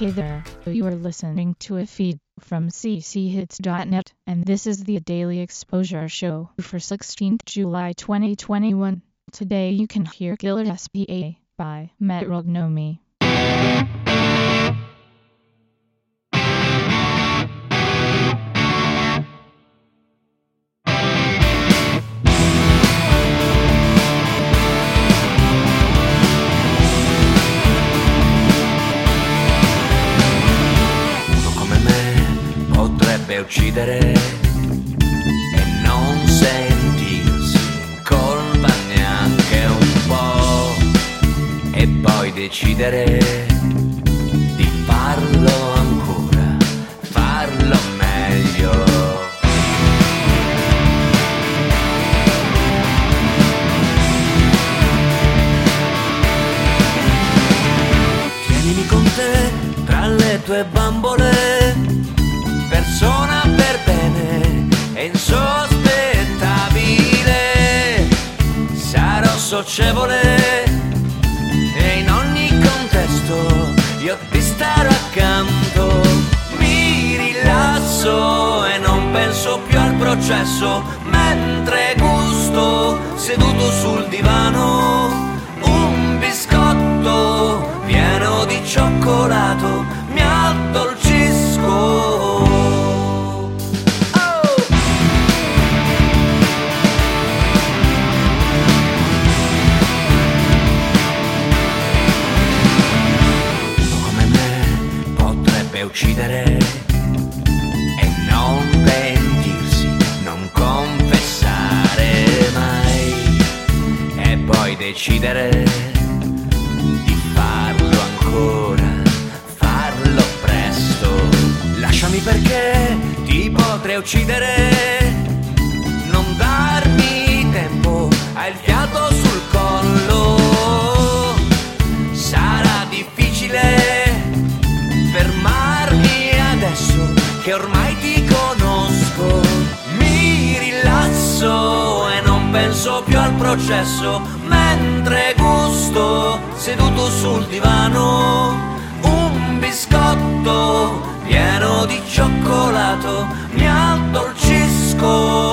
Hey there, you are listening to a feed from cchits.net, and this is the Daily Exposure Show for 16th July 2021. Today you can hear Killer SPA by. Uno uccidere e non sentirsi colpa neanche un po' e poi decidere di farlo ancora, farlo meglio. Tienimi con te tra le tue bambole, persona per bene e insospettabile. Sarò socievole e in ogni contesto io ti starò accanto. Mi rilasso e non penso più al processo mentre gusto seduto sul divano un biscotto pieno di cioccolato decidere di farlo ancora, farlo presto. Lasciami perché ti potrei uccidere, non darmi tempo, hai il fiato sul collo. Sarà difficile fermarmi adesso che ormai ti conosco. Mi rilasso e non penso più al processo mentre gusto seduto sul divano un biscotto pieno di cioccolato mi addolcisco.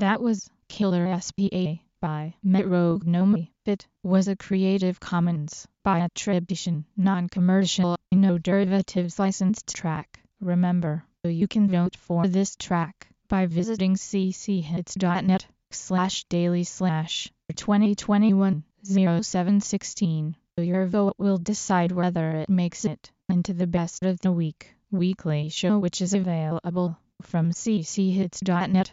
That was Killer SPA by Metrognomy. It was a Creative Commons by attribution, non-commercial, no derivatives licensed track. Remember, you can vote for this track by visiting cchits.net slash daily slash 2021 0716. Your vote will decide whether it makes it into the best of the week weekly show which is available from cchits.net